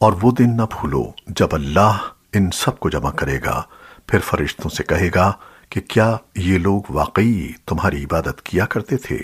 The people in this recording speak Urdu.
اور وہ دن نہ بھولو جب اللہ ان سب کو جمع کرے گا۔ پھر فرشتوں سے کہے گا کہ کیا یہ لوگ واقعی تمہاری عبادت کیا کرتے تھے؟